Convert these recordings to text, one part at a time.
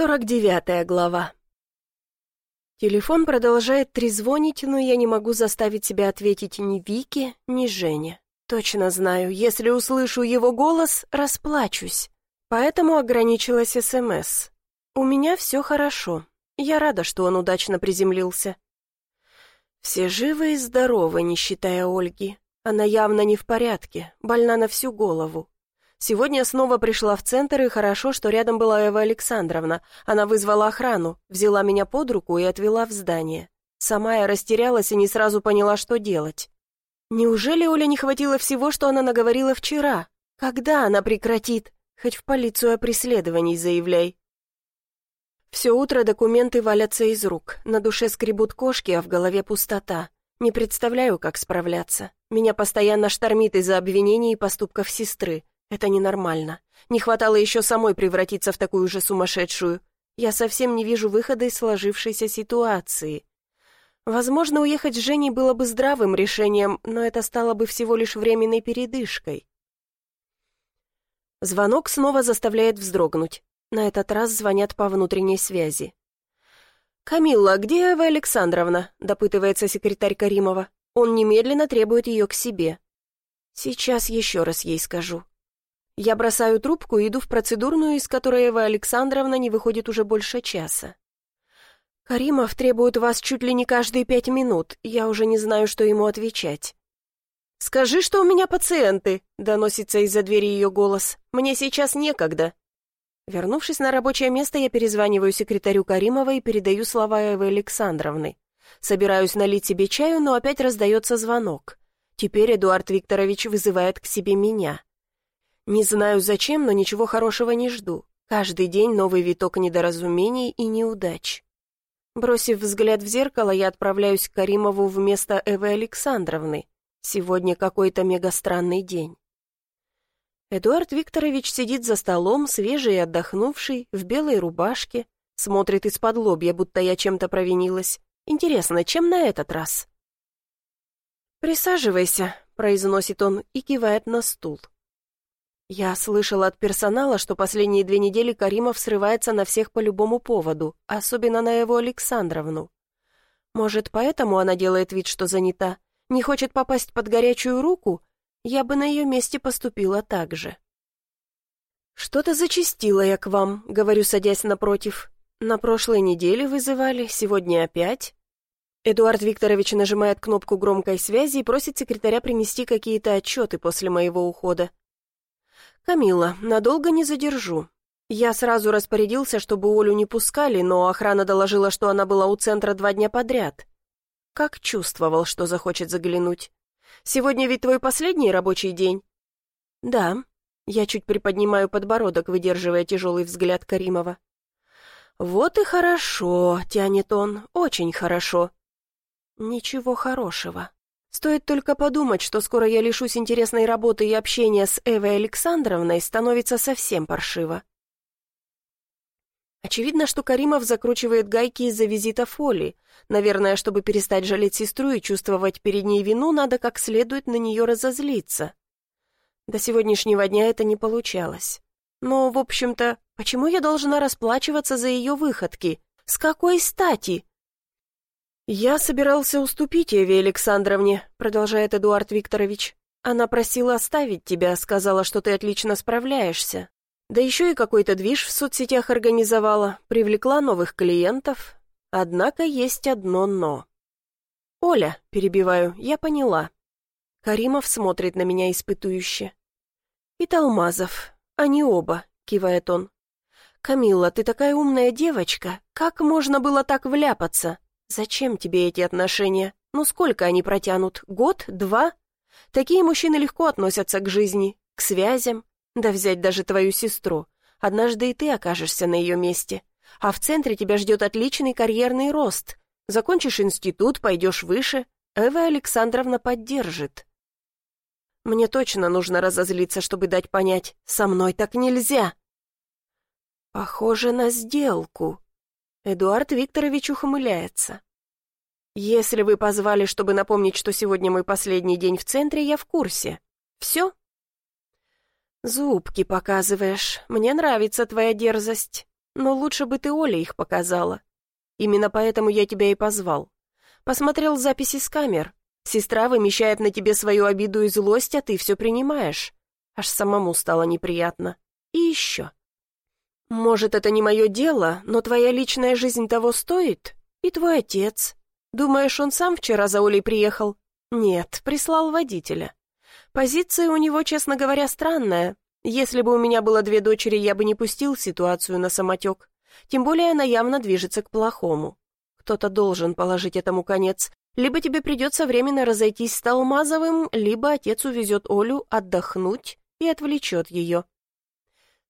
Сорок девятая глава. Телефон продолжает трезвонить, но я не могу заставить себя ответить ни Вике, ни Жене. Точно знаю, если услышу его голос, расплачусь. Поэтому ограничилась СМС. У меня все хорошо. Я рада, что он удачно приземлился. Все живы и здоровы, не считая Ольги. Она явно не в порядке, больна на всю голову. Сегодня снова пришла в центр, и хорошо, что рядом была Эва Александровна. Она вызвала охрану, взяла меня под руку и отвела в здание. Сама я растерялась и не сразу поняла, что делать. Неужели Оля не хватило всего, что она наговорила вчера? Когда она прекратит? Хоть в полицию о преследовании заявляй. Все утро документы валятся из рук, на душе скребут кошки, а в голове пустота. Не представляю, как справляться. Меня постоянно штормит из-за обвинений и поступков сестры. Это ненормально. Не хватало еще самой превратиться в такую же сумасшедшую. Я совсем не вижу выхода из сложившейся ситуации. Возможно, уехать с Женей было бы здравым решением, но это стало бы всего лишь временной передышкой. Звонок снова заставляет вздрогнуть. На этот раз звонят по внутренней связи. «Камилла, где Эва Александровна?» — допытывается секретарь Каримова. Он немедленно требует ее к себе. «Сейчас еще раз ей скажу. Я бросаю трубку и иду в процедурную, из которой Эва Александровна не выходит уже больше часа. «Каримов требует вас чуть ли не каждые пять минут. Я уже не знаю, что ему отвечать». «Скажи, что у меня пациенты», — доносится из-за двери ее голос. «Мне сейчас некогда». Вернувшись на рабочее место, я перезваниваю секретарю Каримова и передаю слова Эвы Александровны. Собираюсь налить себе чаю, но опять раздается звонок. Теперь Эдуард Викторович вызывает к себе меня. Не знаю зачем, но ничего хорошего не жду. Каждый день новый виток недоразумений и неудач. Бросив взгляд в зеркало, я отправляюсь к Каримову вместо Эвы Александровны. Сегодня какой-то мегастранный день. Эдуард Викторович сидит за столом, свежий и отдохнувший, в белой рубашке, смотрит из-под лобья, будто я чем-то провинилась. Интересно, чем на этот раз? «Присаживайся», — произносит он и кивает на стул. Я слышала от персонала, что последние две недели Каримов срывается на всех по любому поводу, особенно на его Александровну. Может, поэтому она делает вид, что занята, не хочет попасть под горячую руку? Я бы на ее месте поступила так же. «Что-то зачастила я к вам», — говорю, садясь напротив. «На прошлой неделе вызывали, сегодня опять». Эдуард Викторович нажимает кнопку громкой связи и просит секретаря принести какие-то отчеты после моего ухода. «Камила, надолго не задержу. Я сразу распорядился, чтобы Олю не пускали, но охрана доложила, что она была у центра два дня подряд. Как чувствовал, что захочет заглянуть. Сегодня ведь твой последний рабочий день?» «Да». Я чуть приподнимаю подбородок, выдерживая тяжелый взгляд Каримова. «Вот и хорошо», — тянет он, — «очень хорошо». «Ничего хорошего. Стоит только подумать, что скоро я лишусь интересной работы и общения с Эвой Александровной, становится совсем паршиво. Очевидно, что Каримов закручивает гайки из-за визита Фоли. Наверное, чтобы перестать жалеть сестру и чувствовать перед ней вину, надо как следует на нее разозлиться. До сегодняшнего дня это не получалось. Но, в общем-то, почему я должна расплачиваться за ее выходки? С какой стати? «Я собирался уступить Еве Александровне», — продолжает Эдуард Викторович. «Она просила оставить тебя, сказала, что ты отлично справляешься. Да еще и какой-то движ в соцсетях организовала, привлекла новых клиентов. Однако есть одно «но». «Оля», — перебиваю, — «я поняла». Каримов смотрит на меня испытующе. «И Талмазов. Они оба», — кивает он. «Камилла, ты такая умная девочка. Как можно было так вляпаться? «Зачем тебе эти отношения? Ну сколько они протянут? Год? Два?» Такие мужчины легко относятся к жизни, к связям. Да взять даже твою сестру. Однажды и ты окажешься на ее месте. А в центре тебя ждет отличный карьерный рост. Закончишь институт, пойдешь выше. Эва Александровна поддержит. Мне точно нужно разозлиться, чтобы дать понять, со мной так нельзя. Похоже на сделку. Эдуард Викторович ухмыляется. «Если вы позвали, чтобы напомнить, что сегодня мой последний день в центре, я в курсе. Все?» «Зубки показываешь. Мне нравится твоя дерзость. но лучше бы ты Оле их показала. Именно поэтому я тебя и позвал. Посмотрел записи с камер. Сестра вымещает на тебе свою обиду и злость, а ты все принимаешь. Аж самому стало неприятно. И еще. Может, это не мое дело, но твоя личная жизнь того стоит? И твой отец. Думаешь, он сам вчера за Олей приехал? Нет, прислал водителя. Позиция у него, честно говоря, странная. Если бы у меня было две дочери, я бы не пустил ситуацию на самотек. Тем более она явно движется к плохому. Кто-то должен положить этому конец. Либо тебе придется временно разойтись с Талмазовым, либо отец увезет Олю отдохнуть и отвлечет ее.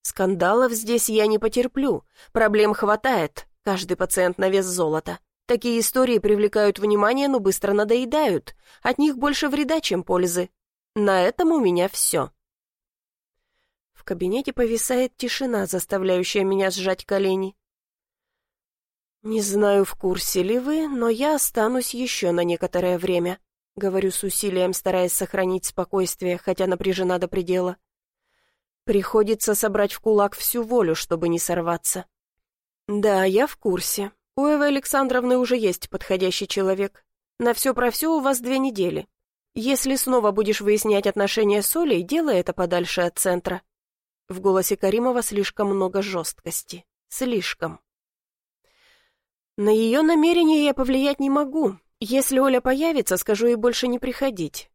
Скандалов здесь я не потерплю. Проблем хватает. Каждый пациент на вес золота. Такие истории привлекают внимание, но быстро надоедают. От них больше вреда, чем пользы. На этом у меня все. В кабинете повисает тишина, заставляющая меня сжать колени. «Не знаю, в курсе ли вы, но я останусь еще на некоторое время», — говорю с усилием, стараясь сохранить спокойствие, хотя напряжена до предела. Приходится собрать в кулак всю волю, чтобы не сорваться. «Да, я в курсе. У Эвы Александровны уже есть подходящий человек. На все про все у вас две недели. Если снова будешь выяснять отношения с Олей, делай это подальше от центра». В голосе Каримова слишком много жесткости. Слишком. На ее намерения я повлиять не могу. Если Оля появится, скажу ей больше не приходить.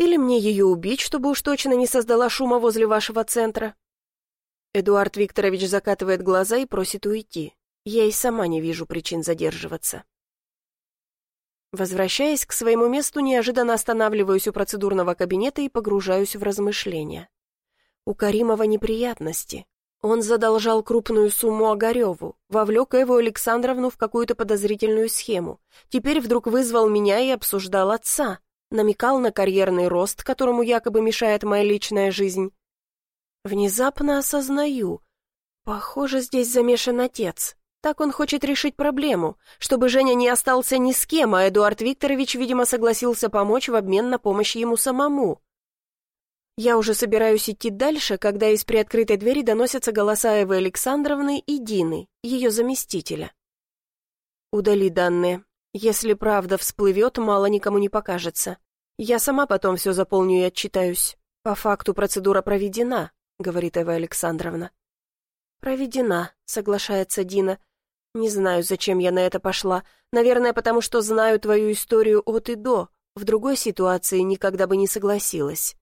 Или мне ее убить, чтобы уж точно не создала шума возле вашего центра. Эдуард Викторович закатывает глаза и просит уйти. Я и сама не вижу причин задерживаться. Возвращаясь к своему месту, неожиданно останавливаюсь у процедурного кабинета и погружаюсь в размышления. У Каримова неприятности. Он задолжал крупную сумму Огареву, вовлек его Александровну в какую-то подозрительную схему. Теперь вдруг вызвал меня и обсуждал отца. Намекал на карьерный рост, которому якобы мешает моя личная жизнь. Внезапно осознаю. Похоже, здесь замешан отец. Так он хочет решить проблему, чтобы Женя не остался ни с кем, а Эдуард Викторович, видимо, согласился помочь в обмен на помощь ему самому. Я уже собираюсь идти дальше, когда из приоткрытой двери доносятся голоса Эвы Александровны и Дины, ее заместителя. «Удали данные. Если правда всплывет, мало никому не покажется. Я сама потом все заполню и отчитаюсь. По факту процедура проведена», — говорит Эва Александровна. «Проведена», — соглашается Дина. «Не знаю, зачем я на это пошла. Наверное, потому что знаю твою историю от и до. В другой ситуации никогда бы не согласилась».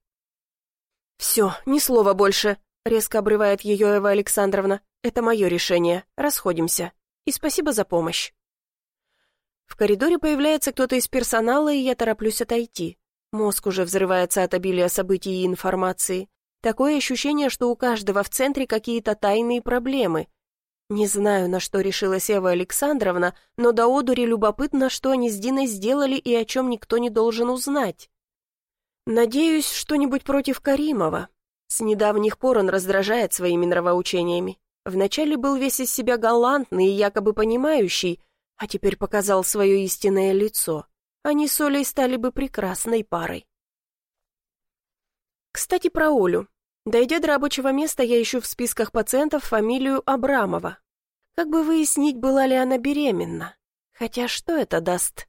«Все, ни слова больше», — резко обрывает ее Эва Александровна. «Это мое решение. Расходимся. И спасибо за помощь». В коридоре появляется кто-то из персонала, и я тороплюсь отойти. Мозг уже взрывается от обилия событий и информации. Такое ощущение, что у каждого в центре какие-то тайные проблемы. Не знаю, на что решилась Эва Александровна, но до одури любопытно, что они с Диной сделали и о чем никто не должен узнать. Надеюсь, что-нибудь против Каримова. С недавних пор он раздражает своими нравоучениями. Вначале был весь из себя галантный и якобы понимающий, а теперь показал свое истинное лицо. Они с Олей стали бы прекрасной парой. Кстати, про Олю. Дойдя до рабочего места, я ищу в списках пациентов фамилию Абрамова. Как бы выяснить, была ли она беременна. Хотя что это даст?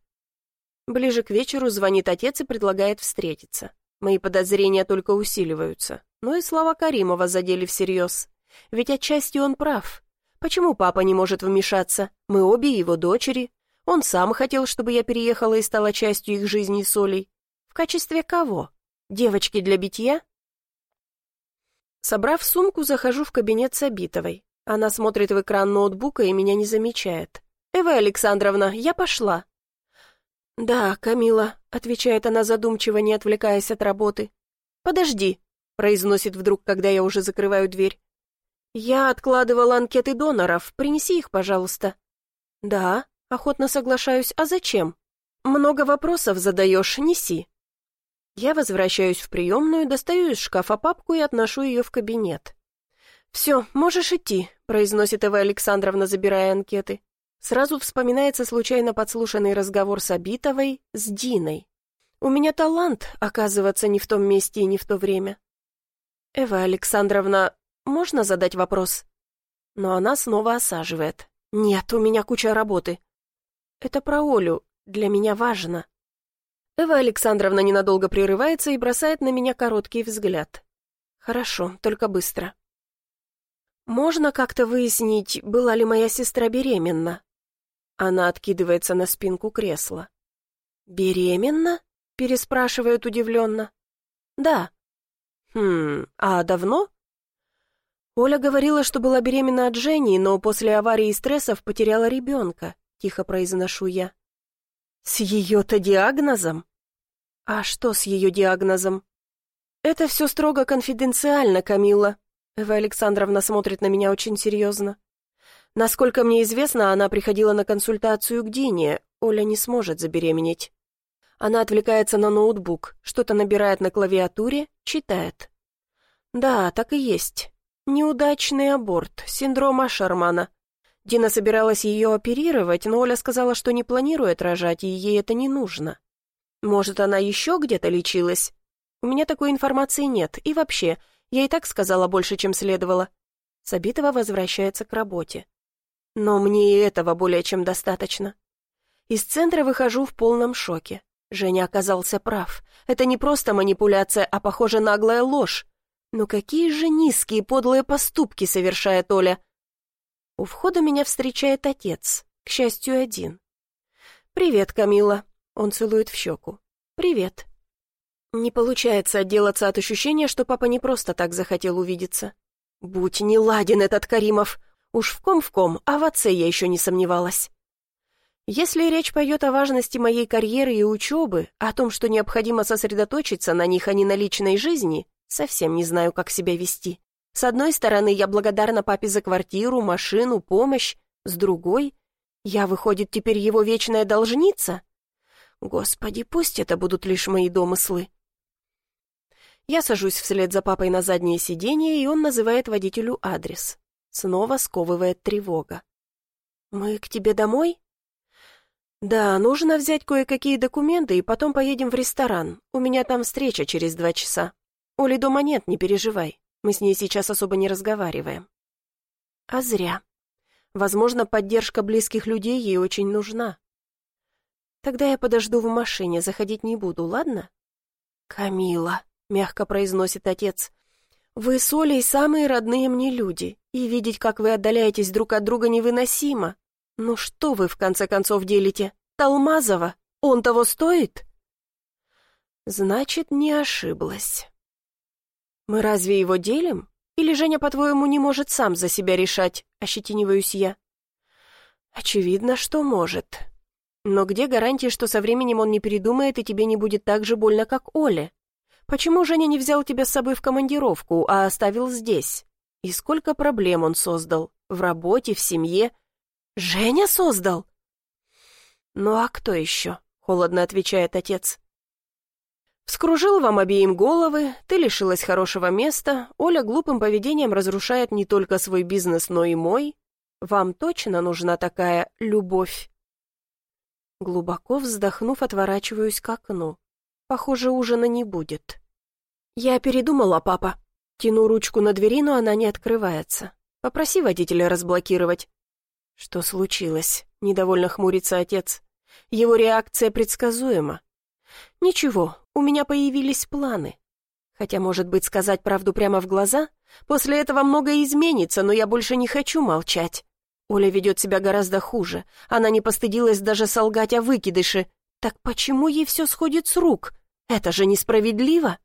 Ближе к вечеру звонит отец и предлагает встретиться. Мои подозрения только усиливаются. Ну и слова Каримова задели всерьез. Ведь отчасти он прав. Почему папа не может вмешаться? Мы обе его дочери. Он сам хотел, чтобы я переехала и стала частью их жизни с Олей. В качестве кого? Девочки для битья? Собрав сумку, захожу в кабинет Сабитовой. Она смотрит в экран ноутбука и меня не замечает. «Эва Александровна, я пошла. «Да, Камила», — отвечает она задумчиво, не отвлекаясь от работы. «Подожди», — произносит вдруг, когда я уже закрываю дверь. «Я откладывала анкеты доноров, принеси их, пожалуйста». «Да», — охотно соглашаюсь, «а зачем?» «Много вопросов задаешь, неси». Я возвращаюсь в приемную, достаю из шкафа папку и отношу ее в кабинет. «Все, можешь идти», — произносит Эва Александровна, забирая анкеты. Сразу вспоминается случайно подслушанный разговор с Абитовой с Диной. У меня талант оказываться не в том месте и не в то время. Эва Александровна, можно задать вопрос? Но она снова осаживает. «Нет, у меня куча работы». «Это про Олю. Для меня важно». Эва Александровна ненадолго прерывается и бросает на меня короткий взгляд. «Хорошо, только быстро». «Можно как-то выяснить, была ли моя сестра беременна?» Она откидывается на спинку кресла. «Беременна?» — переспрашивает удивленно. «Да». «Хм, а давно?» Оля говорила, что была беременна от Жени, но после аварии и стрессов потеряла ребенка, тихо произношу я. С ее-то диагнозом? А что с ее диагнозом? Это все строго конфиденциально, Камила. Эва Александровна смотрит на меня очень серьезно. Насколько мне известно, она приходила на консультацию к Дине. Оля не сможет забеременеть. Она отвлекается на ноутбук, что-то набирает на клавиатуре, читает. Да, так и есть. Неудачный аборт, синдром Ашермана. Дина собиралась ее оперировать, но Оля сказала, что не планирует рожать, и ей это не нужно. Может, она еще где-то лечилась? У меня такой информации нет, и вообще, я и так сказала больше, чем следовало. Сабитова возвращается к работе. Но мне и этого более чем достаточно. Из центра выхожу в полном шоке. Женя оказался прав. Это не просто манипуляция, а, похоже, наглая ложь. Но какие же низкие подлые поступки совершает Оля. У входа меня встречает отец, к счастью, один. «Привет, Камила», — он целует в щеку. «Привет». Не получается отделаться от ощущения, что папа не просто так захотел увидеться. Будь не ладен этот Каримов. Уж в ком в ком, а в отце я еще не сомневалась. Если речь пойдет о важности моей карьеры и учебы, о том, что необходимо сосредоточиться на них, а не на личной жизни, Совсем не знаю, как себя вести. С одной стороны, я благодарна папе за квартиру, машину, помощь. С другой, я, выходит, теперь его вечная должница? Господи, пусть это будут лишь мои домыслы. Я сажусь вслед за папой на заднее сиденье, и он называет водителю адрес. Снова сковывает тревога. «Мы к тебе домой?» «Да, нужно взять кое-какие документы, и потом поедем в ресторан. У меня там встреча через два часа». Оли дома нет, не переживай. Мы с ней сейчас особо не разговариваем. А зря. Возможно, поддержка близких людей ей очень нужна. Тогда я подожду в машине, заходить не буду, ладно? Камила, мягко произносит отец, вы с Олей самые родные мне люди, и видеть, как вы отдаляетесь друг от друга, невыносимо. Ну что вы, в конце концов, делите? Талмазова? Он того стоит? Значит, не ошиблась. «Мы разве его делим? Или Женя, по-твоему, не может сам за себя решать?» — ощетиниваюсь я. «Очевидно, что может. Но где гарантия, что со временем он не передумает и тебе не будет так же больно, как Оле? Почему Женя не взял тебя с собой в командировку, а оставил здесь? И сколько проблем он создал? В работе, в семье? Женя создал?» «Ну а кто еще?» — холодно отвечает отец. Вскружил вам обеим головы, ты лишилась хорошего места, Оля глупым поведением разрушает не только свой бизнес, но и мой. Вам точно нужна такая любовь?» Глубоко вздохнув, отворачиваюсь к окну. Похоже, ужина не будет. «Я передумала, папа». Тяну ручку на двери, но она не открывается. Попроси водителя разблокировать. «Что случилось?» — недовольно хмурится отец. Его реакция предсказуема. «Ничего, у меня появились планы. Хотя, может быть, сказать правду прямо в глаза? После этого многое изменится, но я больше не хочу молчать. Оля ведет себя гораздо хуже. Она не постыдилась даже солгать о выкидыше. Так почему ей все сходит с рук? Это же несправедливо!»